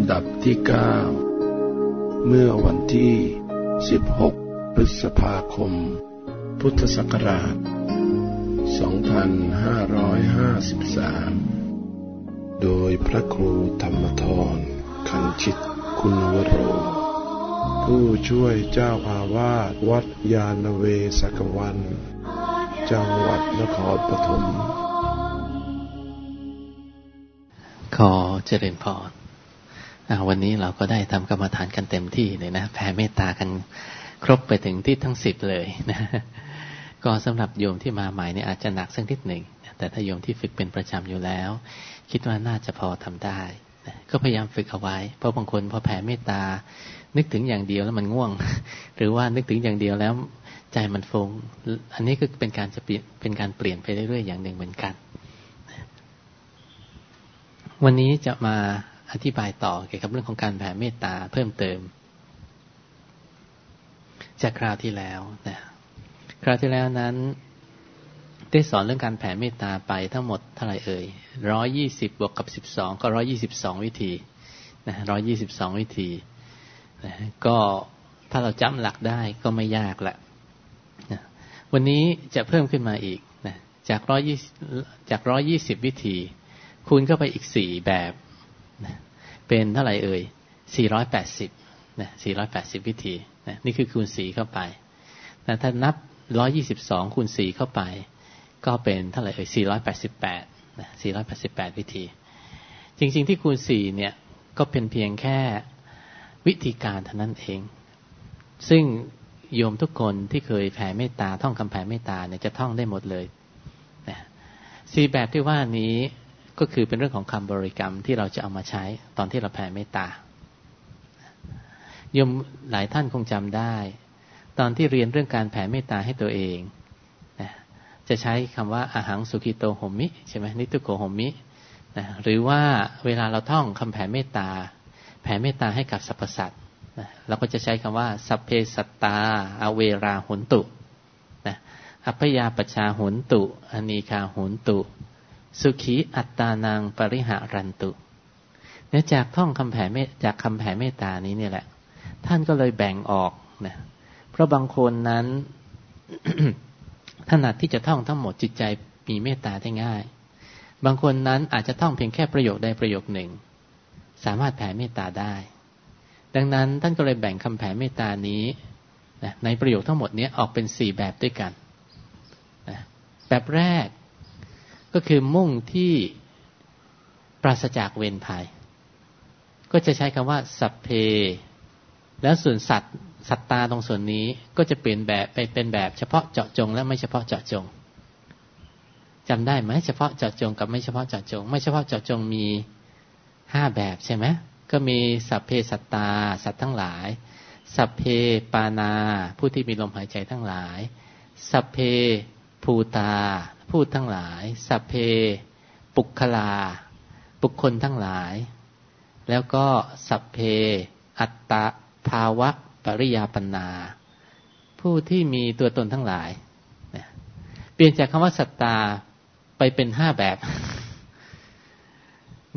ำดับที่ 9 เมื่อวันที่ 16 พฤษภาคม พุทธศักราช 2553 โดยพระครูธรรมทรคันชิตคุณวโร ผู้ช่วยเจ้าอาวาสวัดยาณเวศกวัน จังหวัดนครปฐมขอเจริญพร วันนี้เราก็ได้ทำกรรมฐานกันเต็มที่เลยนะแผ่เมตตากันครบไปถึงที่ทั้งสิบเลยนะก็สำหรับโยมที่มาใหม่เนี่ยอาจจะหนักสักนิดหนึ่งแต่ถ้าโยมที่ฝึกเป็นประจำอยู่แล้ว คิดว่าน่าจะพอทำได้ ก็พยายามฝึกเอาไว้ เพราะบางคนพอแผ่เมตตา นึกถึงอย่างเดียวแล้วมันง่วง หรือว่านึกถึงอย่างเดียวแล้วใจมันฟงอันนี้ก็เป็นการจะเปลี่ยนเป็นการเปลี่ยนไปเรื่อยๆอย่างหนึ่งเหมือนกัน วันนี้จะมา อธิบายต่อเกี่ยวกับเรื่องของการแผ่เมตตาเพิ่มเติม จากคราวที่แล้วนะคราวที่แล้วนั้น ได้สอนเรื่องการแผ่เมตตาไปทั้งหมดเท่าไหร่เอ่ยร้อยี่สิบบวกกับสิบสองก็ร้อยี่สิบสองวิธีนะร้อยี่สิบสองวิธีนะก็ถ้าเราจำหลักได้ก็ไม่ยากละนะวันนี้จะเพิ่มขึ้นมาอีกนะจากร้อยี่จากร้อยี่สิบวิธี คูณเข้าไปอีกสี่แบบ เป็นเท่าไหร่เอ่ยสี่ร้อยแปดสิบนะสี่ร้อยแปดสิบวิธีนะนี่คือคูณสี่เข้าไปนะถ้านับร้อยี่สิบสองคูณสี่เข้าไป ก็เป็นเท่าไหร่เอ่ย 488 นะ 488 วิธี จริงๆที่คูณ 4 เนี่ย ก็เป็นเพียงแค่วิธีการเท่านั้นเอง ซึ่งโยมทุกคนที่เคยแผ่เมตตาท่องคำแผ่เมตตาเนี่ยจะท่องได้หมดเลยนะสี่แบบที่ว่านี้ ก็คือเป็นเรื่องของคำบริกรรมที่เราจะเอามาใช้ตอนที่เราแผ่เมตตาโยมหลายท่านคงจำได้ ตอนที่เรียนเรื่องการแผ่เมตตาให้ตัวเองจะใช้คำว่าอาหังสุขิโตโหมิใช่ไหมนิทุโกโหมินะหรือว่าเวลาเราท่องคำแผ่เมตตา แผ่เมตตาให้กับสรรพสัตว์นะเราก็จะใช้คำว่าสัพเพสัตตา อเวราหุนตุนะอัพยาปชาหุนตุอนีคาหุนตุ สุขีอัตตานังปริหารันตุเนี่ยจากท่องคำแผ่เมตจากคำแผ่เมตตานี้เนี่ยแหละ ท่านก็เลยแบ่งออกนะเพราะบางคนนั้นถนัดที่จะท่องทั้งหมดจิตใจมีเมตตาได้ง่าย บางคนนั้นอาจจะท่องเพียงแค่ประโยคใดประโยคหนึ่ง สามารถแผ่เมตตาได้ ดังนั้นท่านก็เลยแบ่งคำแผ่เมตตานี้นะในประโยคทั้งหมดนี้ออกเป็นสี่แบบด้วยกันนะแบบแรก ก็คือมุ่งที่ปราศจากเวรภัย ก็จะใช้คำว่า สัพเพ แล้วส่วนสัตว์สัตตาตรงส่วนนี้ก็จะเปลี่ยนแบบไปเป็นแบบเฉพาะเจาะจง และไม่เฉพาะเจาะจงจำได้ไหมเฉพาะเจาะจงกับไม่เฉพาะเจาะจง ไม่เฉพาะเจาะจงมีห้าแบบใช่ไหมก็มีสัพเพสัตตา สัตว์ทั้งหลาย สัพเพปานา ผู้ที่มีลมหายใจทั้งหลาย สัพเพภูตา ผู้ทั้งหลาย สัพเพ ปุคลา บุคคลทั้งหลาย แล้วก็สัพเพ อัตตาภาวะปริยาปนา ผู้ที่มีตัวตนทั้งหลาย เปลี่ยนจากคำว่าสัตตาไปเป็นห้าแบบ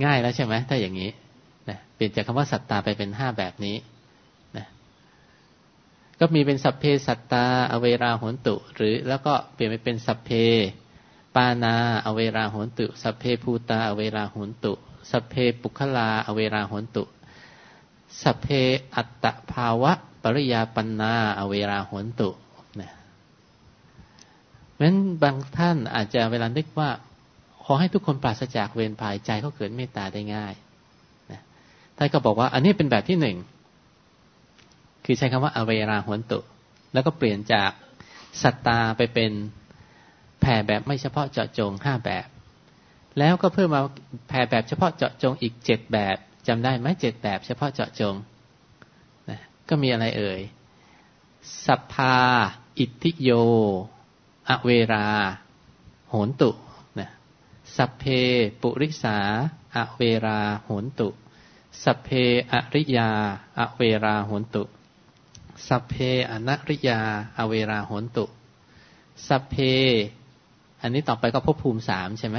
ง่ายแล้วใช่ไหมถ้าอย่างนี้นะเปลี่ยนจากคำว่าสัตตาไปเป็นห้าแบบนี้นะก็มีเป็นสัพเพสัตตา อเวราหนตุ หรือแล้วก็เปลี่ยนไปเป็นสัพเพานา อเวราโหนตุ สัพเพภูตา อเวราโหนตุ สัพเพปุคลา อเวราโหนตุ สัพเพอัตตภาวะ ปริยาปัญนา อเวราหนตุนะเพราะฉะนั้นบางท่านอาจจะเวลานึกว่า ขอให้ทุกคนปราศจากเวรภัยใจเขาเกิดเมตตาได้ง่ายนะท่านก็บอกว่า อันนี้เป็นแบบที่หนึ่ง คือใช้คำว่า อเวราหนตุ แล้วก็เปลี่ยนจากสัตตาไปเป็น แผ่แบบไม่เฉพาะเจาะจงห้าแบบ แล้วก็เพิ่มมาแผ่แบบเฉพาะเจาะจงอีกเจ็ดแบบจำได้ไหมเจ็ดแบบเฉพาะเจาะจงก็มีอะไรเอ่ยสัพพาอิทธิโย อเวรา โหนตุนะสัพเพปุริสา อเวราโหนตุสัพเพอริยา อเวราโหนตุสัพเพอนริยา อเวราโหนตุสัพเพ อันนี้ต่อไปก็ภพภูมิสามใช่ไหม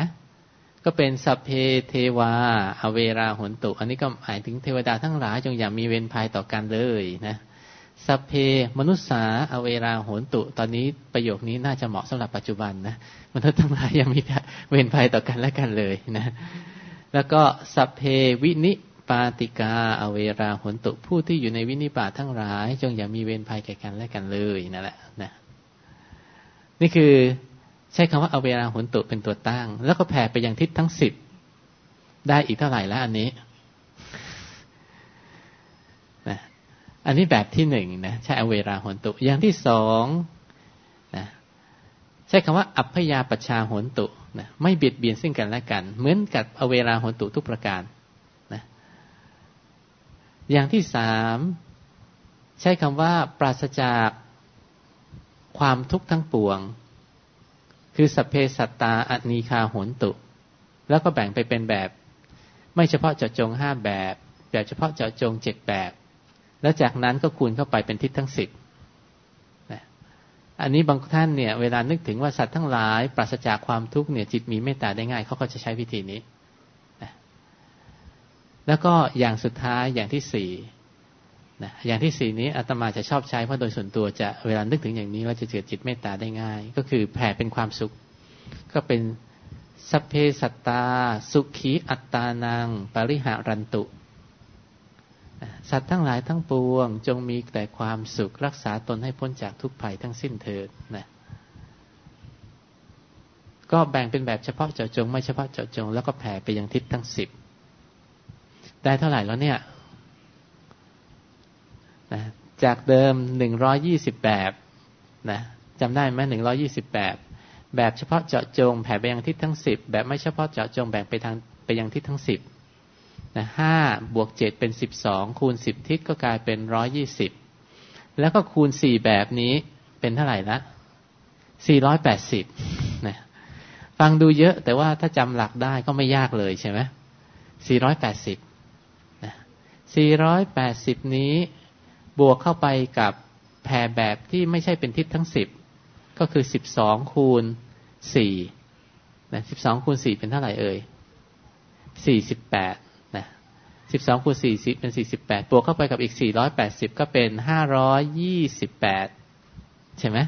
ก็เป็นสัพเพเทวา อเวราหนตุ อันนี้ก็หมายถึงเทวดาทั้งหลายจงอย่ามีเวรภัยต่อกันเลยนะสัพเพมนุษสาอเวราโหนตุ ตอนนี้ประโยคนี้น่าจะเหมาะสำหรับปัจจุบันนะมนุษย์ทั้งหลายยังมีเวรภัยต่อกันและกันเลยนะแล้วก็สัพเพวินิปาติกา อเวราโหนตุ ผู้ที่อยู่ในวินิปาทั้งหลาย จงอย่ามีเวรภัยแก่กันและกันเลยนั่นแหละนะนี่คือ ใช้คำว่าเอาเวราโหนตุเป็นตัวตั้ง แล้วก็แผ่ไปยังทิศทั้งสิบได้อีกเท่าไหร่แล้วอันนี้อันนี้แบบที่หนึ่งนะใช้อเวราหนตุ อย่างที่สองนะใช้คำว่า อัพยาปชาหนตุนะไม่เบียดเบียนซึ่งกันและกัน เหมือนกับอเวราหนตุทุกประการนะอย่างที่สามใช้คำว่าปราศจากความทุกข์ทั้งปวง คือสัเพสัตตาอนีคาหนตุ แล้วก็แบ่งไปเป็นแบบ ไม่เฉพาะเจาะจงห้าแบบ แบบเฉพาะเจาะจงเจ็ดแบบ แล้วจากนั้นก็คูณเข้าไปเป็นทิศทั้งสิบอันนี้บางท่านเนี่ยเวลานึกถึงว่าสัตว์ทั้งหลายปราศจากความทุกข์เนี่ยจิตมีเมตตาได้ง่ายเขาก็จะใช้วิธีนี้ แล้วก็อย่างสุดท้ายอย่างที่สี่ นะอย่างที่สี่นี้อาตมาจะชอบใช้เพราะโดยส่วนตัวจะเวลานึกถึงอย่างนี้เราจะเกิดจิตเมตตาได้ง่าย ก็คือแผ่เป็นความสุข ก็เป็นสัพเพสัตตา สุขีอัตตานัง ปริหารันตุสัตว์ทั้งหลายทั้งปวง จงมีแต่ความสุขรักษาตนให้พ้นจากทุกภัยทั้งสิ้นเถิดนะก็แบ่งเป็นแบบเฉพาะเจาะจง ไม่เฉพาะเจาะจง แล้วก็แผ่ไปยังทิศทั้งสิบได้เท่าไหร่แล้วเนี่ย นะจากเดิมหนึ่งร้อยี่สิบแบบนะจำได้ไหมหนึ่งร้อยี่สิบแบบ แบบเฉพาะเจาะจงแผ่ไปยังทิศทั้งสิบแบบไม่เฉพาะเจาะจงแบ่งไปทางไปยังทิศทั้งสิบนะห้าบวกเจ็ดเป็นสิบสองคูณสิบทิศก็กลายเป็นร้อยี่สิบแล้วก็คูณสี่แบบนี้เป็นเท่าไหร่ละสี่ร้อยแปดสิบนะฟังดูเยอะแต่ว่าถ้าจำหลักได้ก็ไม่ยากเลยใช่ไหมสี่ร้อยแปดสิบนะสี่ร้อยแปดสิบนี้ บวกเข้าไปกับแผ่แบบที่ไม่ใช่เป็นทิศทั้งสิบก็คือสิบสองคูณสี่นะสิบสองคูณสี่เป็นเท่าไหร่เอ่ยสี่สิบแปดนะสิบสองคูณสี่สิบเป็นสี่สิบแปดบวกเข้าไปกับอีกสี่ร้อยแปดสิบก็เป็นห้าร้อยยี่สิบแปดใช่ไหม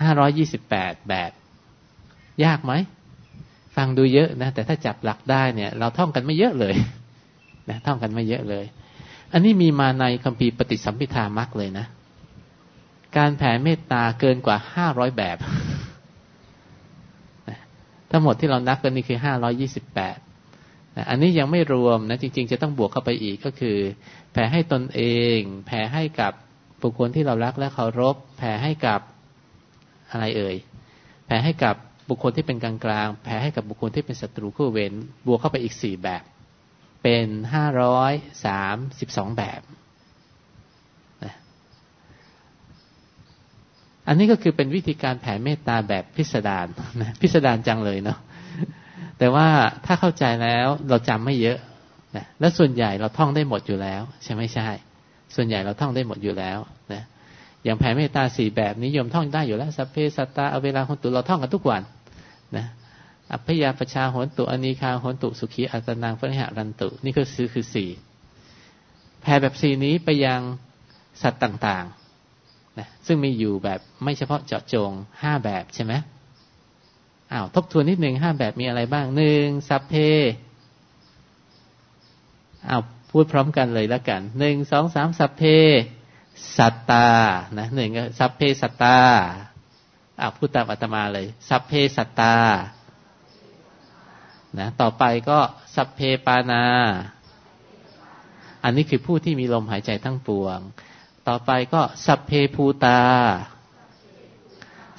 ห้าร้อยยี่สิบแปดแบบ ยากไหม ฟังดูเยอะนะ แต่ถ้าจับหลักได้เนี่ย เราท่องกันไม่เยอะเลยนะท่องกันไม่เยอะเลย อันนี้มีมาในคัมภีร์ปฏิสัมพิธามักเลยนะ การแผ่เมตตาเกินกว่าห้าร้อยแบบ ทั้งหมดที่เรานับกันนี่คือห้าร้อยี่สิบแปดอันนี้ยังไม่รวมนะจริง ๆ จะต้องบวกเข้าไปอีกก็คือ แผ่ให้ตนเอง แผ่ให้กับบุคคลที่เรารักและเคารพ แผ่ให้กับอะไรเอ่ย แผ่ให้กับบุคคลที่เป็นกลางๆแผ่ให้กับบุคคลที่เป็นศัตรูคู่เวรบวกเข้าไปอีกสี่แบบ เป็นห้าร้อยสามสิบสองแบบอันนี้ก็คือเป็นวิธีการแผ่เมตตาแบบพิสดารนะพิสดารจังเลยเนาะแต่ว่าถ้าเข้าใจแล้วเราจำไม่เยอะนะและส่วนใหญ่เราท่องได้หมดอยู่แล้ว ใช่ไม่ใช่ ส่วนใหญ่เราท่องได้หมดอยู่แล้วนะอย่างแผ่เมตตาสี่แบบนิยมท่องได้อยู่แล้วสัพเพสัตตาเอาเวลาหนตุเราท่องกันทุกวันนะ พยาประชาหนตุอนีคาหนตุสุขีอัตนางพระหรันตุ นี่ก็ซื้อคือสี่แผ่แบบสี่นี้ไปยังสัตว์ต่างๆนะซึ่งมีอยู่แบบไม่เฉพาะเจาะจงห้าแบบใช่ไหมอ้าวทบทวนนิดหนึ่งห้าแบบมีอะไรบ้างหนึ่งสัพเพอ้าวพูดพร้อมกันเลยแล้วกันหนึ่งสองสามสัพเพสัตตานะหนึ่งก็สัพเพสัตตาอ้าวพูดตามอาตมาเลย สัพเพสัตตา นะต่อไปก็สัพเพปานา อันนี้คือผู้ที่มีลมหายใจทั้งปวง ต่อไปก็สัพเพภูตา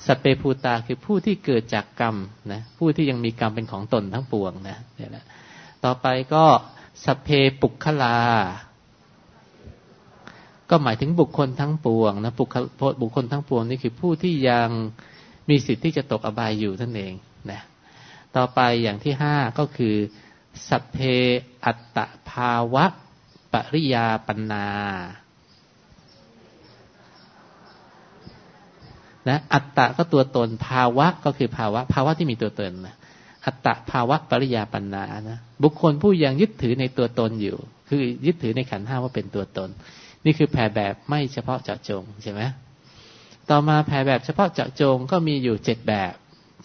สัพเปภูตาคือผู้ที่เกิดจากกรรมนะผู้ที่ยังมีกรรมเป็นของตนทั้งปวงนะเนี่ยนะต่อไปก็สัพเพปุคลา ก็หมายถึงบุคคลทั้งปวงนะบุคบุคคลทั้งปวงนี่คือผู้ที่ยังมีสิทธิ์ที่จะตกอบายอยู่ท่านเองนะ ต่อไปอย่างที่ห้าก็คือ สัพเพอัตตภาวะปริยาปนานะอัตตะก็ตัวตนภาวะก็คือภาวะ ภาวะที่มีตัวตนนะอัตตภาวะปริยาปัญนานะบุคคลผู้ยังยึดถือในตัวตนอยู่ คือยึดถือในขันห้าว่าเป็นตัวตน นี่คือแผ่แบบไม่เฉพาะเจาะจงใช่ไหมต่อมาแผ่แบบเฉพาะเจาะจงก็มีอยู่เจ็ดแบบ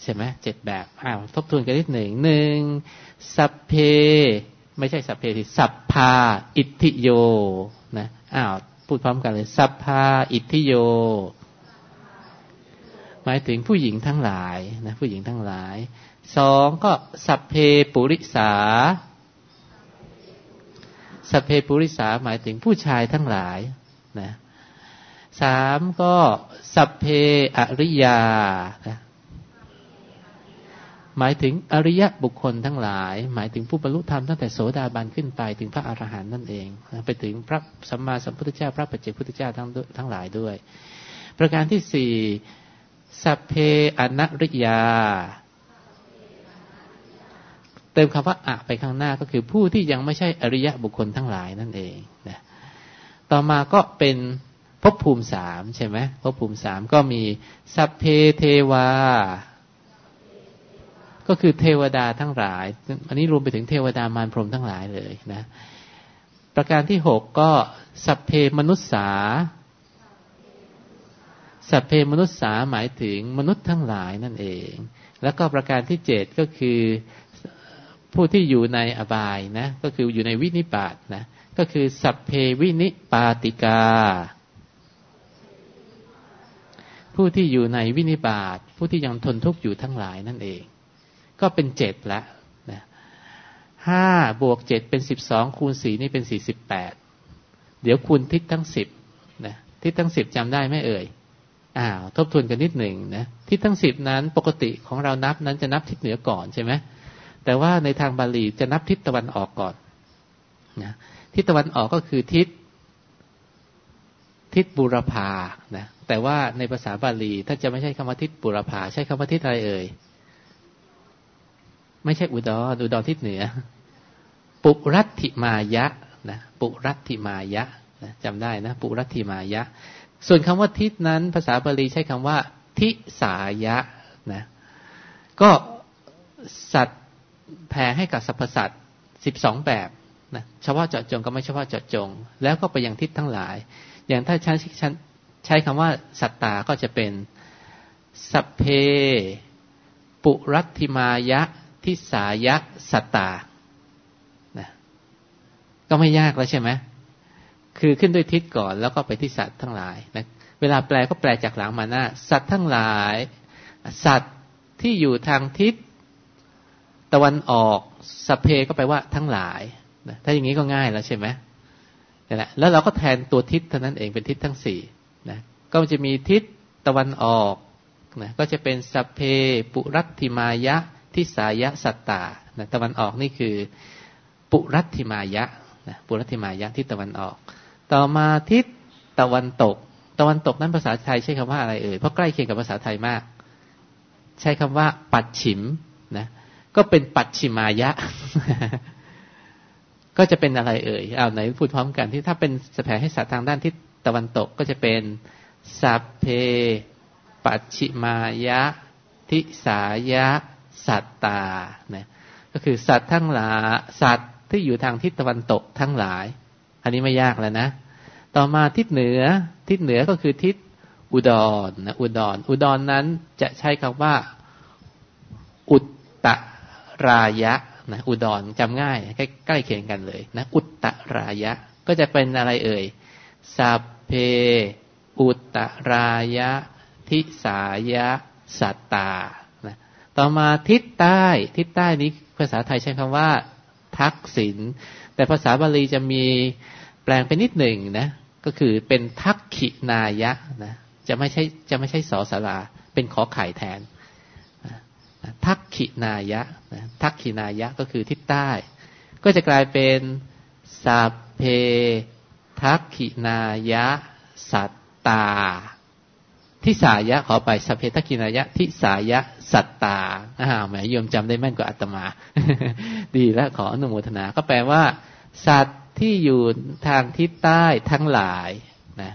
ใช่ไหมเจ็ดแบบอ้าวทบทวนกันนิดหนึ่งหนึ่งสัพเพ ไม่ใช่สัพเพที่สัพพาอิทธิโยนะอ้าวพูดพร้อมกันเลยสัพพาอิทธิโย หมายถึงผู้หญิงทั้งหลายนะผู้หญิงทั้งหลายสองก็สัพเพปุริสาสัพเพปุริสาหมายถึงผู้ชายทั้งหลายนะสามก็สัพเพอริยานะ หมายถึงอริยะบุคคลทั้งหลาย หมายถึงผู้บรรลุธรรมตั้งแต่โสดาบันขึ้นไปถึงพระอรหันต์นั่นเอง ไปถึงพระสัมมาสัมพุทธเจ้า พระปัจเจกพุทธเจ้าทั้งทั้งหลายด้วย ประการที่สี่สัพเพอนัริยา เติมคำว่าอะไปข้างหน้าก็คือผู้ที่ยังไม่ใช่อริยะบุคคลทั้งหลายนั่นเองนะต่อมาก็เป็นภพภูมิสามใช่ไหมภพภูมิสามก็มีสัพเพเทวา ก็คือเทวดาทั้งหลาย อันนี้รวมไปถึงเทวดามารพรหมทั้งหลายเลยนะ ประการที่หกก็สัพเพมนุษสา สัพเพมนุษสาหมายถึงมนุษย์ทั้งหลายนั่นเอง แล้วก็ประการที่เจ็ดก็คือผู้ที่อยู่ในอบายนะ ก็คืออยู่ในวินิบาตนะ ก็คือสัพเพวินิปาติกา ผู้ที่อยู่ในวินิบาตผู้ที่ยังทนทุกข์อยู่ทั้งหลายนั่นเอง ก็เป็นเจ็ดละนะห้าบวกเจ็ดเป็นสิบสองคูณสี่นี่เป็นสี่สิบแปดเดี๋ยวคูณทิศทั้งสิบนะทิศทั้งสิบจำได้ไหมเอ่ยอ้าวทบทวนกันนิดหนึ่งนะทิศทั้งสิบนั้นปกติของเรานับนั้นจะนับทิศเหนือก่อนใช่ไหมแต่ว่าในทางบาลีจะนับทิศตะวันออกก่อนนะทิศตะวันออกก็คือทิศทิศบุรพานะแต่ว่าในภาษาบาลีถ้าจะไม่ใช่คำว่าทิศบุรพาใช้คำว่าทิศอะไรเอ่ย ไม่ใช่อุดรอุดรทิศเหนือ ปุรัติมายะนะปุรัติมายะนะจำได้นะปุรัติมายะ ส่วนคำว่าทิศนั้น ภาษาบาลีใช้คำว่า ทิสายะนะก็สัตว์แผ่ให้กับสรรพสัตว์สิบสองแบบนะเฉพาะเจาะจงก็ไม่เฉพาะเจาะจง แล้วก็ไปยังทิศทั้งหลาย อย่างถ้าใช้ใช้คำว่าสัตตาก็จะเป็นสัพเพ ปุรัติมายะ ทิสายะสัตตานะก็ไม่ยากแล้วใช่ไหมคือขึ้นด้วยทิศก่อนแล้วก็ไปที่สัตว์ทั้งหลายนะเวลาแปลก็แปลจากหลังมาหน้า สัตว์ทั้งหลาย สัตว์ที่อยู่ทางทิศตะวันออกสเพก็แปลว่าทั้งหลายนะถ้าอย่างนี้ก็ง่ายแล้วใช่ไหมนี่แหละแล้วเราก็แทนตัวทิศเท่านั้นเองเป็นทิศทั้งสี่นะก็จะมีทิศตะวันออกนะก็จะเป็นสเพปุรัติมายะ ทิสายะสัตตานะตะวันออกนี่คือ ปุรัติมายะนะปุรัติมายะที่ตะวันออก ต่อมาทิศตะวันตก ตะวันตกนั้นภาษาไทยใช้คำว่าอะไรเอ่ยเพราะใกล้เคียงกับภาษาไทยมาก ใช้คำว่า ปัดฉิมนะก็เป็นปัดฉิมายะ ก็จะเป็นอะไรเอ่ยเอาไหนพูดพร้อมกันที่ถ้าเป็นสแผให้สัตว์ทางด้านทิศตะวันตกก็จะเป็นสัพเพปัจฉิมายะ ทิสายะ สัตตานะก็คือสัตว์ทั้งหลายสัตว์ที่อยู่ทางทิศตะวันตกทั้งหลาย อันนี้ไม่ยากแล้วนะ ต่อมาทิศเหนือ ทิศเหนือก็คือทิศอุดรนะอุดรอุดรนนั้นจะใช้คำว่า อุตตรายะนะอุดรจำง่ายใกล้ใกล้เคียงกันเลยนะอุตตรายะ ก็จะเป็นอะไรเอ่ยสัพเพ อุตตรายะ ทิสายะ สัตตา ต่อมาทิศใต้ ทิศใต้นี้ภาษาไทยใช้คำว่า ทักษิณแต่ภาษาบาลีจะมีแปลงไปนิดหนึ่งนะ ก็คือเป็นทักขินายะนะ จะไม่ใช่จะไม่ใช่สอสาราเป็นขอไข่แทน ทักขินายะนะทักขินายะก็คือทิศใต้ ก็จะกลายเป็นสัพเพทักขินายะ สัตตา ทิสายะขอไปสเพทกินายะทิสายะสัตตาอ่าแหมโยมจำได้แม่นกว่าอาตมา ดีแล้วขออนุโมทนา ก็แปลว่า สัตว์ที่อยู่ทางทิศใต้ทั้งหลายนะ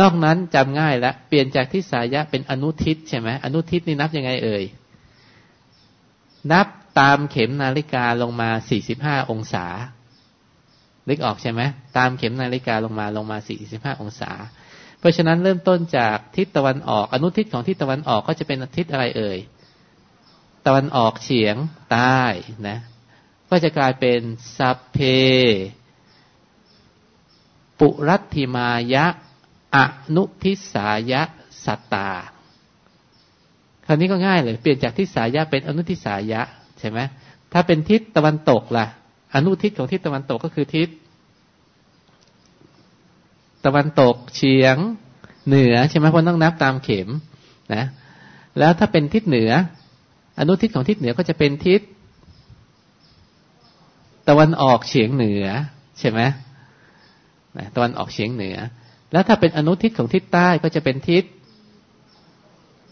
นอกนั้นจำง่ายแล้วเปลี่ยนจากทิสายะเป็นอนุทิศใช่ไหมอนุทิศนี่นับยังไงเอ่ย นับตามเข็มนาฬิกาลงมา45องศาลึกออกใช่ไหมตามเข็มนาฬิกาลงมาลงมา45องศา เพราะฉะนั้นเริ่มต้นจากทิศตะวันออก อนุทิศของทิศตะวันออกก็จะเป็นทิศอะไรเอ่ย ตะวันออกเฉียงใต้นะ ก็จะกลายเป็นสัพเพ ปุรัติมายะ อนุทิสายะสัตตา คราวนี้ก็ง่ายเลย เปลี่ยนจากทิศสายะเป็นอนุทิสายะใช่ไหมถ้าเป็นทิศตะวันตกล่ะ อนุทิศของทิศตะวันตกก็คือทิศ ตะวันตกเฉียงเหนือใช่ไหมเพราะต้องนับตามเข็มนะ แล้วถ้าเป็นทิศเหนือ อนุทิศของทิศเหนือก็จะเป็นทิศ ตะวันออกเฉียงเหนือใช่ไหมนะตะวันออกเฉียงเหนือ แล้วถ้าเป็นอนุทิศของทิศใต้ก็จะเป็นทิศ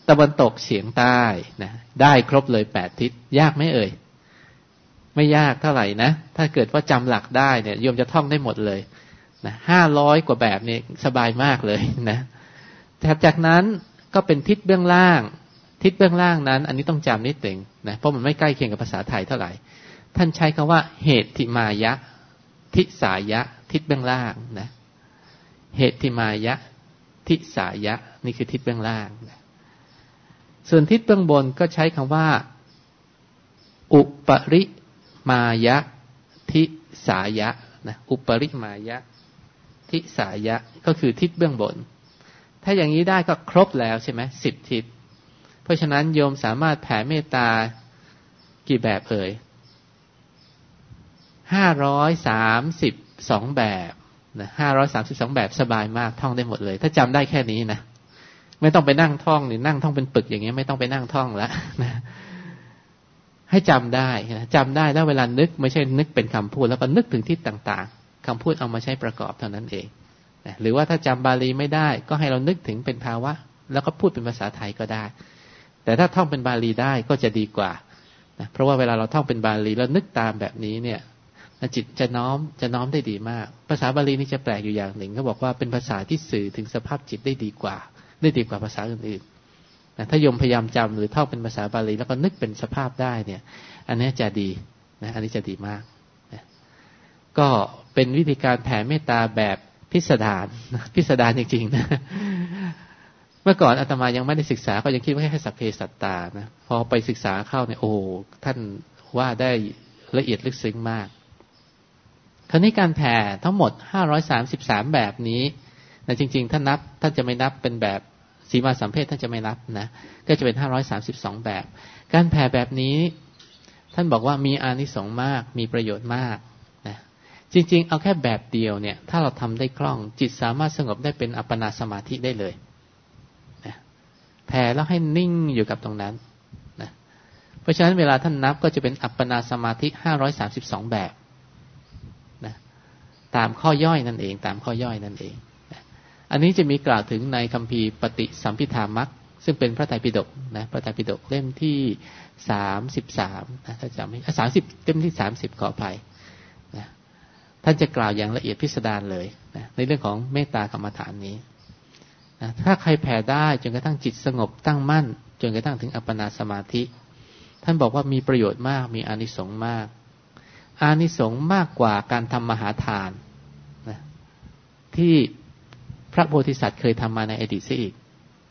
ตะวันตกเฉียงใต้นะได้ครบเลยแปดทิศยากไหมเอ่ยไม่ยากเท่าไหร่นะ ถ้าเกิดว่าจำหลักได้เนี่ยโยมจะท่องได้หมดเลย นะห้าร้อยกว่าแบบนี่สบายมากเลยนะแต่จากนั้นก็เป็นทิศเบื้องล่าง ทิศเบื้องล่างนั้น อันนี้ต้องจำนิดหนึ่งนะเพราะมันไม่ใกล้เคียงกับภาษาไทยเท่าไหร่ ท่านใช้คำว่า เหตุทิมายะ ทิสายะ ทิศเบื้องล่างนะเหตุทิมายะ ทิสายะ นี่คือทิศเบื้องล่างนะส่วนทิศเบื้องบนก็ใช้คำว่า อุปริมายะ ทิสายะนะอุปริมายะ ทิสายะก็คือทิศเบื้องบน ถ้าอย่างนี้ได้ก็ครบแล้วใช่ไหมสิบทิศ เพราะฉะนั้นโยมสามารถแผ่เมตตากี่แบบเอ่ยห้าร้อยสามสิบสองแบบนะห้าร้อยสามสิบสองแบบสบายมากท่องได้หมดเลย ถ้าจำได้แค่นี้นะไม่ต้องไปนั่งท่องหรือนั่งท่องเป็นปึกอย่างเงี้ยไม่ต้องไปนั่งท่องแล้วนะให้จำได้นะจำได้แล้วเวลานึก ไม่ใช่นึกเป็นคำพูดแล้วก็นึกถึงทิศต่าง คำพูดเอามาใช้ประกอบเท่านั้นเองนะหรือว่าถ้าจำบาลีไม่ได้ ก็ให้เรานึกถึงเป็นภาวะ แล้วก็พูดเป็นภาษาไทยก็ได้ แต่ถ้าท่องเป็นบาลีได้ก็จะดีกว่านะเพราะว่าเวลาเราท่องเป็นบาลีแล้วนึกตามแบบนี้เนี่ยจิตจะน้อมจะน้อมได้ดีมาก ภาษาบาลีนี่จะแปลกอยู่อย่างหนึ่งเขาบอกว่าเป็นภาษาที่สื่อถึงสภาพจิตได้ดีกว่าได้ดีกว่าภาษาอื่นๆนะถ้ายมพยายามจำหรือท่องเป็นภาษาบาลีแล้วก็นึกเป็นสภาพได้เนี่ย อันนี้จะดีนะอันนี้จะดีมาก ก็เป็นวิธีการแผ่เมตตาแบบพิสดารพิสดารจริงๆนะเมื่อก่อนอาตมายังไม่ได้ศึกษา ก็ยังคิดว่าแค่สัพเพสัตตานะพอไปศึกษาเข้าเนี่ยโอ้ท่านว่าได้ละเอียดลึกซึ้งมาก คราวนี้การแผ่ทั้งหมดห้าร้อยสามสิบสามแบบนี้นะจริงๆท่านนับท่านจะไม่นับเป็นแบบสีมาสัมเพศท่านจะไม่นับนะ ก็จะเป็นห้าร้อยสามสิบสองแบบ การแผ่แบบนี้ ท่านบอกว่ามีอานิสงส์มาก มีประโยชน์มาก จริง ๆ เอาแค่แบบเดียวเนี่ย ถ้าเราทำได้คล่อง จิตสามารถสงบได้เป็นอัปปนาสมาธิได้เลยนะแผ่แล้วให้นิ่งอยู่กับตรงนั้นนะเพราะฉะนั้นเวลาท่านนับก็จะเป็นอัปปนาสมาธิห้าร้อยสามสิบสองแบบนะตามข้อย่อยนั่นเอง ตามข้อย่อยนั่นเองนะอันนี้จะมีกล่าวถึงในคัมภีร์ปฏิสัมพิธามักซึ่งเป็นพระไตรปิฎกนะพระไตรปิฎกเล่มที่สามสิบสามนะถ้าจำไม่สามสิบเล่มที่สามสิบขออภัย ท่านจะกล่าวอย่างละเอียดพิสดารเลยนะในเรื่องของเมตตากรรมฐานนี้นะถ้าใครแผ่ได้จนกระทั่งจิตสงบตั้งมั่น จนกระทั่งถึงอัปปนาสมาธิ ท่านบอกว่ามีประโยชน์มากมีอานิสงส์มาก อานิสงส์มากกว่าการทำมหาทานนะที่พระโพธิสัตว์เคยทำมาในอดีตเสียอีก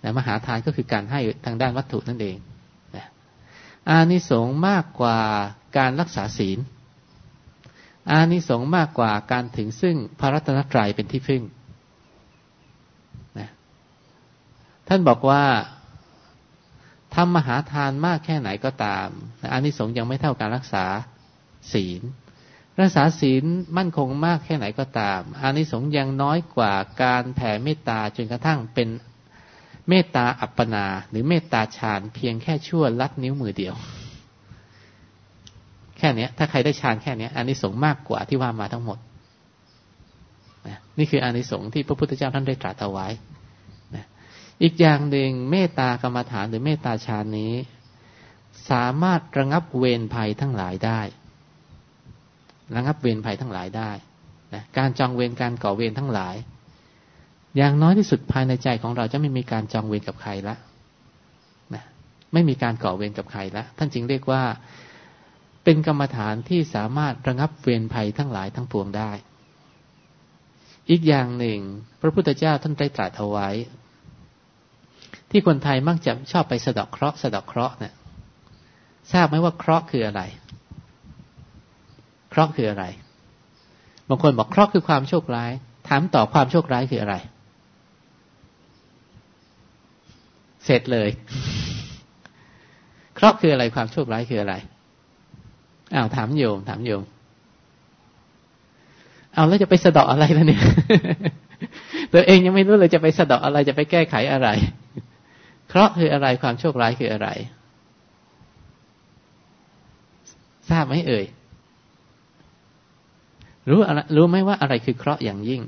นะมหาทานก็คือการให้ทางด้านวัตถุนั่นเองนะอานิสงส์มากกว่าการรักษาศีล อานิสงส์มากกว่าการถึงซึ่งพระรัตนตรัยเป็นที่พึ่งนะท่านบอกว่าทำมหาทานมากแค่ไหนก็ตามอานิสงส์ยังไม่เท่าการรักษาศีล รักษาศีลมั่นคงมากแค่ไหนก็ตาม อานิสงส์ยังน้อยกว่าการแผ่เมตตาจนกระทั่งเป็นเมตตาอัปปนา หรือเมตตาฌานเพียงแค่ชั่วลัดนิ้วมือเดียว ค่นี้ถ้าใครได้ฌานแค่นี้อานิสงส์มากกว่าที่ว่ามาทั้งหมดนะนี่คืออานิสงส์ที่พระพุทธเจ้าท่านได้ตรัสเอาไว้นะอีกอย่างหนึ่งเมตตากรรมฐานหรือเมตตาฌานนี้ สามารถระงับเวรภัยทั้งหลายได้ ระงับเวรภัยทั้งหลายได้นะการจองเวรการก่อเวรทั้งหลาย อย่างน้อยที่สุดภายในใจของเราจะไม่มีการจองเวรกับใครละนะไม่มีการก่อเวรกับใครละท่านจึงเรียกว่า เป็นกรรมฐานที่สามารถระงับเวรภัยทั้งหลายทั้งปวงได้ อีกอย่างหนึ่ง พระพุทธเจ้าท่านได้ตรัสเอาไว้ ที่คนไทยมักจะชอบไปสะดอกเคราะห์สะดอกเคราะห์เนี่ยทราบไหมว่าเคราะห์คืออะไร เคราะห์คืออะไร บางคนบอกเคราะห์คือความโชคร้าย ถามต่อความโชคร้ายคืออะไร เสร็จเลย เคราะห์คืออะไรความโชคร้ายคืออะไร อ้าวถามโยม ถามโยม เอาแล้วจะไปสะดอกอะไรล่ะเนี่ย ตัวเองยังไม่รู้เลยจะไปสะดอกอะไรจะไปแก้ไขอะไร เคราะห์คืออะไรความโชคร้ายคืออะไร ทราบไหมเอ่ย รู้อะไรรู้ไหมว่าอะไรคือเคราะห์อย่างยิ่ง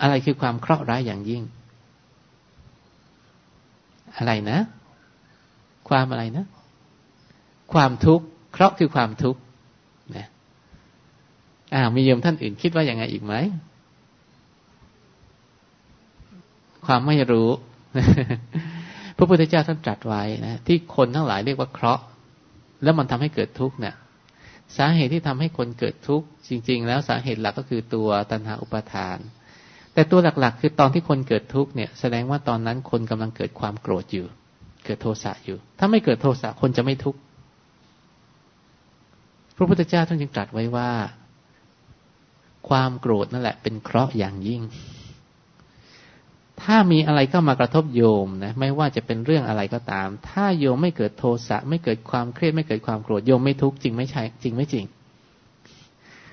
อะไรคือความเคราะห์ร้ายอย่างยิ่ง อะไรนะ ความอะไรนะความทุกข์ เคราะห์คือความทุกข์นะอ้าวมีโยมท่านอื่นคิดว่าอย่างไงอีกไหม ความไม่รู้ พระพุทธเจ้าท่านตรัสไว้นะที่คนทั้งหลายเรียกว่าเคราะห์แล้วมันทำให้เกิดทุกข์เนี่ยสาเหตุที่ทำให้คนเกิดทุกข์จริง ๆ แล้วสาเหตุหลักก็คือตัวตัณหาอุปาทาน แต่ตัวหลักๆ คือตอนที่คนเกิดทุกข์เนี่ยแสดงว่าตอนนั้นคนกำลังเกิดความโกรธอยู่ เกิดโทสะอยู่ ถ้าไม่เกิดโทสะคนจะไม่ทุกข์ พระพุทธเจ้าท่านจึงตรัสไว้ว่า ความโกรธนั่นแหละ เป็นเคราะห์อย่างยิ่ง ถ้ามีอะไรเข้ามากระทบโยมนะ ไม่ว่าจะเป็นเรื่องอะไรก็ตาม ถ้าโยมไม่เกิดโทสะไม่เกิดความเครียดไม่เกิดความโกรธโยมไม่ทุกข์จริงไม่ใช่จริงไม่จริง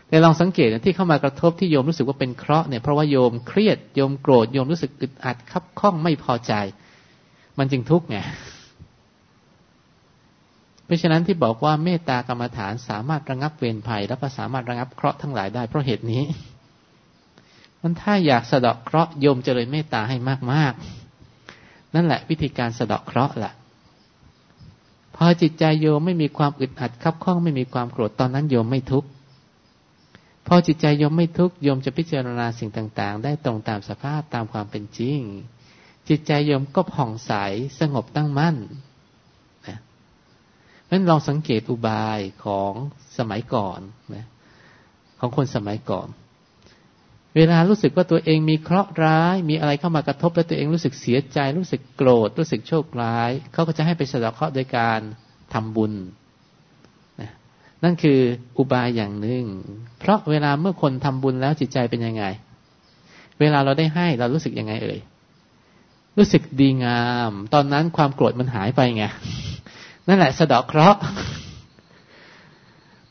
แต่ลองสังเกตนะที่เข้ามากระทบที่โยมรู้สึกว่าเป็นเคราะห์เนี่ยเพราะว่าโยมเครียดโยมโกรธโยมรู้สึกอึดอัดคับข้องไม่พอใจ มันจึงทุกข์ไง เพราะฉะนั้นที่บอกว่าเมตตากรรมฐานสามารถระงับเวรภัย และก็สามารถระงับเคราะห์ทั้งหลายได้เพราะเหตุนี้ มันถ้าอยากสะเดาะเคราะห์โยมเจริญเมตตาให้มากๆ นั่นแหละวิธีการสะเดาะเคราะห์แหละพอจิตใจโยมไม่มีความอึดอัดคับข้องไม่มีความโกรธตอนนั้นโยมไม่ทุกข์พอจิตใจโยมไม่ทุกข์โยมจะพิจารณาสิ่งต่างๆ ได้ตรงตามสภาพตามความเป็นจริง จิตใจโยมก็ผ่องใสสงบตั้งมั่น นั้นลองสังเกตอุบายของสมัยก่อนนะของคนสมัยก่อน เวลารู้สึกว่าตัวเองมีเคราะห์ร้าย มีอะไรเข้ามากระทบแล้วตัวเองรู้สึกเสียใจ รู้สึกโกรธ รู้สึกโชคร้าย เขาก็จะให้ไปสะดอกเคราะห์โดยการทำบุญนะนั่นคืออุบายอย่างหนึ่ง เพราะเวลาเมื่อคนทำบุญแล้วจิตใจเป็นยังไง เวลาเราได้ให้เรารู้สึกยังไงเอ่ยรู้สึกดีงาม ตอนนั้นความโกรธมันหายไปไง นั่นแหละสะดอกเคราะห์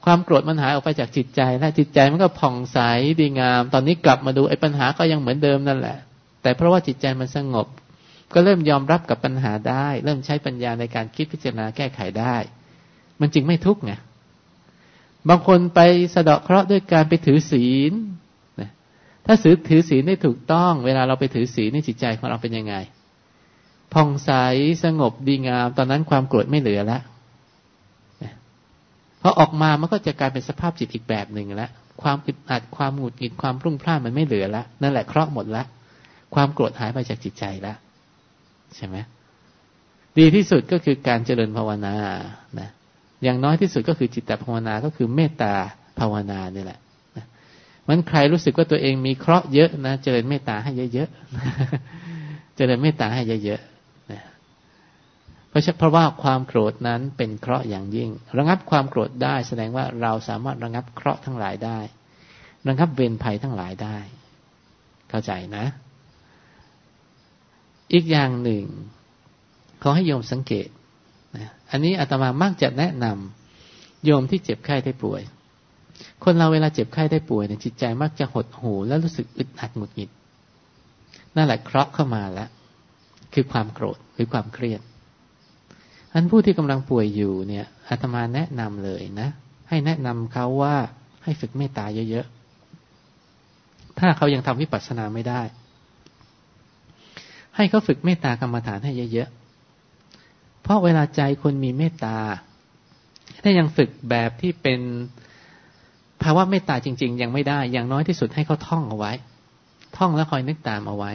ความโกรธมันหายออกไปจากจิตใจและจิตใจมันก็ผ่องใสดีงาม ตอนนี้กลับมาดูไอ้ปัญหาก็ยังเหมือนเดิมนั่นแหละ แต่เพราะว่าจิตใจมันสงบ ก็เริ่มยอมรับกับปัญหาได้ เริ่มใช้ปัญญาในการคิดพิจารณาแก้ไขได้ มันจึงไม่ทุกข์ไงบางคนไปสะเดาะเคราะห์ด้วยการไปถือศีลถ้าสือถือศีลได้ถูกต้อง เวลาเราไปถือศีลในจิตใจของเราเป็นยังไง ผ่องใสสงบดีงาม ตอนนั้นความโกรธไม่เหลือแล้วพอออกมามันก็จะกลายเป็นสภาพจิตอีกแบบหนึ่งแล้วความอึดอัดความหงุดหงิดความรุ่งพล่านมันไม่เหลือแล้วนั่นแหละเคราะห์หมดแล้วความโกรธหายไปจากจิตใจแล้วใช่ไหมดีที่สุดก็คือการเจริญภาวนานะอย่างน้อยที่สุดก็คือจิตตภาวนาก็คือเมตตาภาวนานี่แหละมันใครรู้สึกว่าตัวเองมีเคราะห์เยอะนะเจริญเมตตาให้เยอะๆเจริญเมตตาให้เยอะเพ ราะเพราะว่าความโกรธนั้นเป็นเคราะห์อย่างยิ่ง ระงับความโกรธได้แสดงว่าเราสามารถระงับเคราะห์ทั้งหลายได้ ระงับเวรภัยทั้งหลายได้ เข้าใจนะ อีกอย่างหนึ่ง ขอให้โยมสังเกตนะอันนี้อาตมามักจะแนะนำโยมที่เจ็บไข้ได้ป่วย คนเราเวลาเจ็บไข้ได้ป่วยในจิตใจมักจะหดหูและรู้สึกอึดอัดหงุดหงิดนั่นแหละเคราะห์เข้ามาแล้วคือความโกรธหรือความเครียด อันผู้ที่กำลังป่วยอยู่เนี่ยอาตมาแนะนำเลยนะให้แนะนำเขาว่าให้ฝึกเมตตาเยอะๆ ถ้าเขายังทำวิปัสสนาไม่ได้ ให้เขาฝึกเมตตากรรมฐานให้เยอะๆ เพราะเวลาใจคนมีเมตตา ถ้ายังฝึกแบบที่เป็นภาวะเมตตาจริง ๆ ยังไม่ได้ อย่างน้อยที่สุดให้เขาท่องเอาไว้ ท่องแล้วคอยนึกตามเอาไว้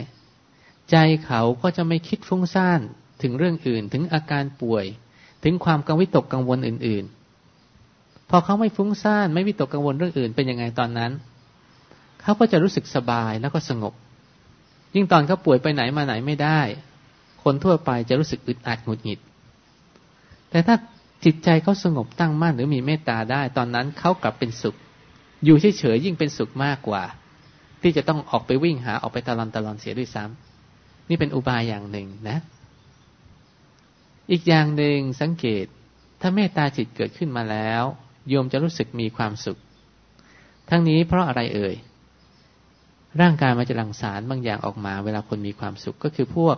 ใจเขาก็จะไม่คิดฟุ้งซ่าน ถึงเรื่องอื่น ถึงอาการป่วย ถึงความกังวิตกกังวลอื่น ๆ พอเขาไม่ฟุ้งซ่านไม่วิตกกังวลเรื่องอื่นเป็นยังไงตอนนั้น เขาก็จะรู้สึกสบายแล้วก็สงบ ยิ่งตอนเขาป่วยไปไหนมาไหนไม่ได้ คนทั่วไปจะรู้สึกอึดอัดหงุดหงิด แต่ถ้าจิตใจเขาสงบตั้งมั่นหรือมีเมตตาได้ ตอนนั้นเขากลับเป็นสุข อยู่เฉยๆยิ่งเป็นสุขมากกว่า ที่จะต้องออกไปวิ่งหาออกไปตะลอนตะลอนเสียด้วยซ้ำนี่เป็นอุบายอย่างหนึ่งนะ อีกอย่างหนึ่งสังเกต ถ้าเมตตาจิตเกิดขึ้นมาแล้ว โยมจะรู้สึกมีความสุข ทั้งนี้เพราะอะไรเอ่ย ร่างกายมันจะหลั่งสารบางอย่างออกมาเวลาคนมีความสุขก็คือพวก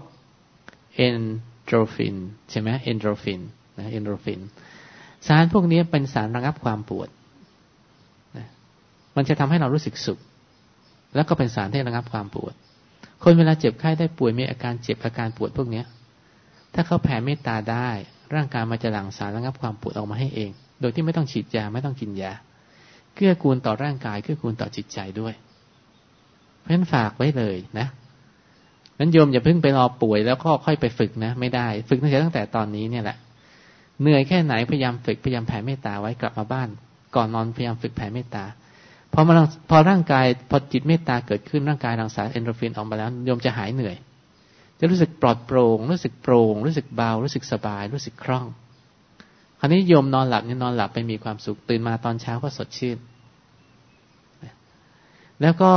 เอนโดรฟินใช่ไหมเอนโดรฟินนะเอนโดรฟิน สารพวกนี้เป็นสารระงับความปวดนะมันจะทำให้เรารู้สึกสุข แล้วก็เป็นสารที่ระงับความปวด คนเวลาเจ็บไข้ได้ป่วยมีอาการเจ็บอาการปวดพวกนี้ ถ้าเขาแผ่เมตตาได้ ร่างกายมันจะหลั่งสารระงับความปวดออกมาให้เอง โดยที่ไม่ต้องฉีดยาไม่ต้องกินยาเกื้อกูลต่อร่างกายเกื้อกูลต่อจิตใจด้วย เพราะฉะนั้นฝากไว้เลยนะนั้นโยมอย่าเพิ่งไปรอป่วยแล้วก็ค่อยไปฝึกนะ ไม่ได้ ฝึกตั้งแต่ตั้งแต่ตอนนี้เนี่ยแหละเหนื่อยแค่ไหนพยายามฝึกพยายามแผ่เมตตาไว้กลับมาบ้าน ก่อนนอนพยายามฝึกแผ่เมตตาพอมาพอร่างกายพอจิตเมตตาเกิดขึ้นร่างกายหลังสารเอนโดรฟินออกมาแล้วโยมจะหายเหนื่อย จะรู้สึกปลอดโปร่งรู้สึกโปร่งรู้สึกเบา รู้สึกสบาย รู้สึกคล่อง คราวนี้โยมนอนหลับเนี่ยนอนหลับไปมีความสุขตื่นมาตอนเช้าก็สดชื่นแล้วก็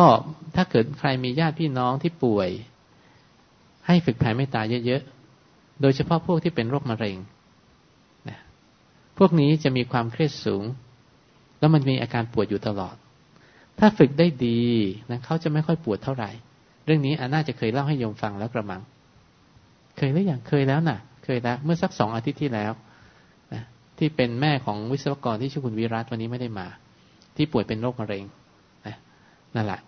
ถ้าเกิดใครมีญาติพี่น้องที่ป่วย ให้ฝึกแผ่เมตตาเยอะๆ โดยเฉพาะพวกที่เป็นโรคมะเร็งนะพวกนี้จะมีความเครียดสูง แล้วมันมีอาการปวดอยู่ตลอด ถ้าฝึกได้ดีนะเขาจะไม่ค่อยปวดเท่าไหร่ เรื่องนี้อาน่าจะเคยเล่าให้โยมฟังแล้วกระมัง เคยหรือยังเคยแล้วนะ่ะ เคยแล้วเมื่อสักสองอาทิตย์ที่แล้วที่เป็นแม่ของวิศวกรที่ชื่อคุณวิรัตวันนี้ไม่ได้มา ที่ป่วยเป็นโรคมะเร็งนะนั่นแหละ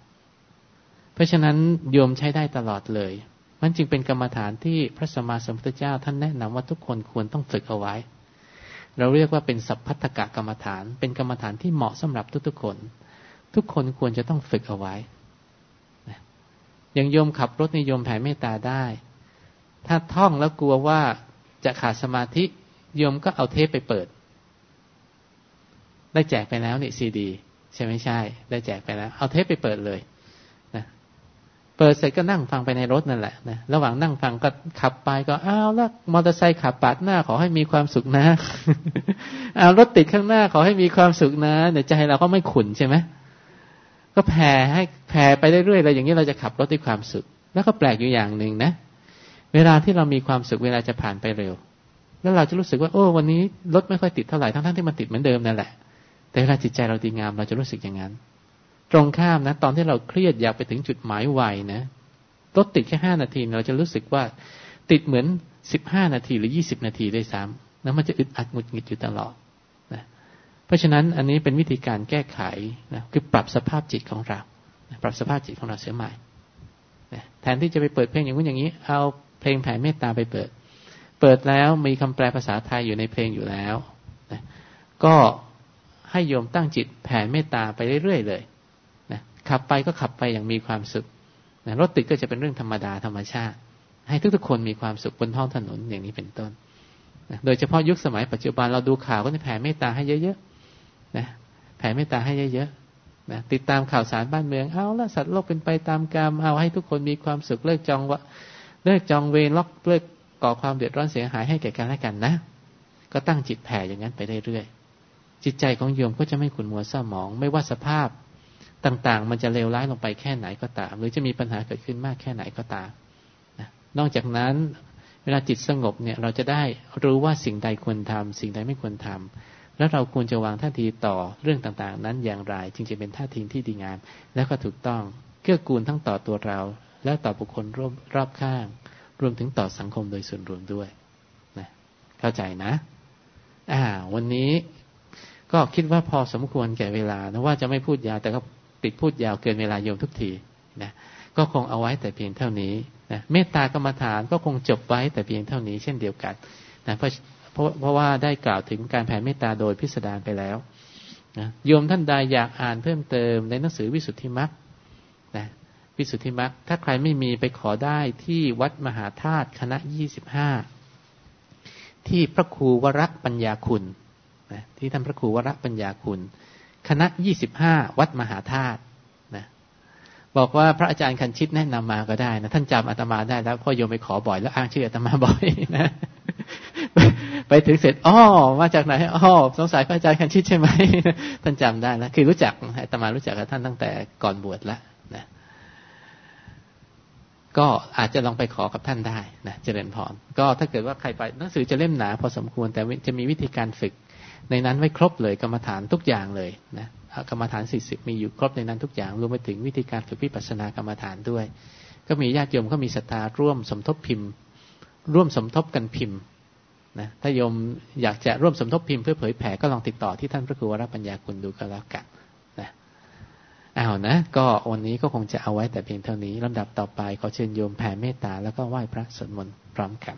เพราะฉะนั้นโยมใช้ได้ตลอดเลย มันจึงเป็นกรรมฐานที่พระสมมาสมพุทธเจ้า ท่านแนะนำว่าทุกคนควรต้องฝึกเอาไว้ เราเรียกว่าเป็นสัพพัทธกะกรรมฐาน เป็นกรรมฐานที่เหมาะสำหรับทุกๆคน ทุกคนควรจะต้องฝึกเอาไว้อย่างโยมขับรถในิยมแผ่เมตตาได้ ถ้าท่องแล้วกลัวว่าจะขาดสมาธิโยมก็เอาเทปไปเปิด ได้แจกไปแล้วนี่ซีดี ใช่ไหมใช่ ได้แจกไปแล้ว เอาเทปไปเปิดเลยนะเปิดเสร็จก็นั่งฟังไปในรถนั่นแหละนะระหว่างนั่งฟังก็ขับไปก็อ้าวแล้วมอเตอร์ไซค์ขับปาดหน้าขอให้มีความสุขนะอ้าวรถติดข้างหน้าขอให้มีความสุขนะเดี๋ยวใจเราก็ไม่ขุนใช่ไหมก็แผ่ให้แผ่ไปเรื่อยๆเลยอย่างนี้เราจะขับรถด้วยความสุข แล้วก็แปลกอยู่อย่างหนึ่งนะ เวลาที่เรามีความสุขเวลาจะผ่านไปเร็ว แล้วเราจะรู้สึกว่า โอ้ วันนี้รถไม่ค่อยติดเท่าไหร่ทั้งๆที่มันติดเหมือนเดิมนั่นแหละ แต่เวลาจิตใจเราดีงามเราจะรู้สึกอย่างนั้น ตรงข้ามนะ ตอนที่เราเครียดอยากไปถึงจุดหมายไวนะรถติดแค่ห้านาที เราจะรู้สึกว่าติดเหมือนสิบห้านาทีหรือยี่สิบนาทีได้ซ้ำแล้วมันจะอึดอัดหงุดหงิดอยู่ตลอดนะเพราะฉะนั้นอันนี้เป็นวิธีการแก้ไขนะคือปรับสภาพจิตของเราปรับสภาพจิตของเราเสียใหม่แทนที่จะไปเปิดเพลงอย่างนู้นอย่างนี้ เอา ลงแผ่เมตตาไปเปิด เปิดแล้วมีคำแปลภาษาไทยอยู่ในเพลงอยู่แล้วนะก็ให้โยมตั้งจิตแผ่เมตตาไปเรื่อยๆเลยนะขับไปก็ขับไปอย่างมีความสุขนะรถติดก็จะเป็นเรื่องธรรมดาธรรมชาติ ให้ทุกๆคนมีความสุขบนท้องถนนอย่างนี้เป็นต้นนะโดยเฉพาะยุคสมัยปัจจุบันเราดูข่าวก็จะแผ่เมตตาให้เยอะๆนะแผ่เมตตาให้เยอะๆนะติดตามข่าวสารบ้านเมืองเอาละสัตว์โลกเป็นไปตามกรรมเอาให้ทุกคนมีความสุขเลิกจองวะ เลิกจองเวรล็อกเลิกก่อความเดือดร้อนเสียหายให้แก่กันและกันนะ ก็ตั้งจิตแผ่อย่างนั้นไปเรื่อยๆจิตใจของโยมก็จะไม่ขุนมัวเศร้าหมอง ไม่ว่าสภาพต่างๆ มันจะเลวร้ายลงไปแค่ไหนก็ตาม หรือจะมีปัญหาเกิดขึ้นมากแค่ไหนก็ตามนะนอกจากนั้น เวลาจิตสงบเนี่ยเราจะได้รู้ว่าสิ่งใดควรทำสิ่งใดไม่ควรทำแล้วเราควรจะวางท่าทีต่อเรื่องต่างๆ นั้นอย่างไร จึงจะเป็นท่าทีที่ดีงาม และก็ถูกต้องเกื้อกูลทั้งต่อตัวเรา และต่อบุคคลรอบรอบข้าง รวมถึงต่อสังคมโดยส่วนรวมด้วยนะเข้าใจนะ อ่า วันนี้ก็คิดว่าพอสมควรแก่เวลานะว่าจะไม่พูดยาวแต่ก็ติดพูดยาวเกินเวลาโยมทุกทีนะก็คงเอาไว้แต่เพียงเท่านี้นะเมตตากรรมฐานก็คงจบไว้แต่เพียงเท่านี้ เช่นเดียวกันนะเพราะเพราะเพราะว่าได้กล่าวถึงการแผ่เมตตาโดยพิสดารไปแล้วนะโยมท่านใดอยากอ่านเพิ่มเติมในหนังสือวิสุทธิมรรคนะ วิสุทธิมรรคถ้าใครไม่มีไปขอได้ที่วัดมหาธาตุคณะยี่สิบห้าที่พระครูวรักปัญญาคุณนะที่ท่านพระครูวรปัญญาคุณ คณะยี่สิบห้าวัดมหาธาตุนะบอกว่าพระอาจารย์คันชิตแนะนำมาก็ได้นะท่านจำอาตมาได้แล้วพ่อโยมไปขอบ่อยแล้วอ้างชื่ออาตมาบ่อยนะไปถึงเสร็จอ๋อมาจากไหนอ๋อสงสัยพระอาจารย์คันชิตใช่ไหมท่านจำได้แล้วคือรู้จักอาตมารู้จักกับท่านตั้งแต่ก่อนบวชแล้ว ก็อาจจะลองไปขอกับท่านได้นะเจริญพรก็ถ้าเกิดว่าใครไปหนังสือจะเล่มหนาพอสมควรแต่จะมีวิธีการฝึก ในนั้นไว้ครบเลยกรรมฐานทุกอย่างเลยนะกรรมฐานสี่สิบมีอยู่ครบในนั้นทุกอย่างรวมไปถึงวิธีการฝึกวิปัสสนากรรมฐานด้วย ก็มีญาติโยมก็มีศรัทธาร่วมสมทบพิมพ์ ร่วมสมทบกันพิมพ์นะถ้าโยมอยากจะร่วมสมทบพิมพ์เพื่อเผยแผ่ก็ลองติดต่อที่ท่านพระครูวรปัญญาคุณดูก็แล้วกัน เอานะ ก็วันนี้ก็คงจะเอาไว้แต่เพียงเท่านี้ลำดับต่อไปขอเชิญโยมแผ่เมตตาแล้วก็ไหว้พระสวดมนต์พร้อมกัน